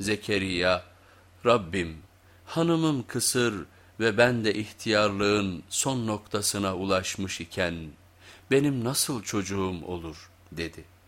Zekeriya, Rabbim hanımım kısır ve ben de ihtiyarlığın son noktasına ulaşmış iken benim nasıl çocuğum olur dedi.''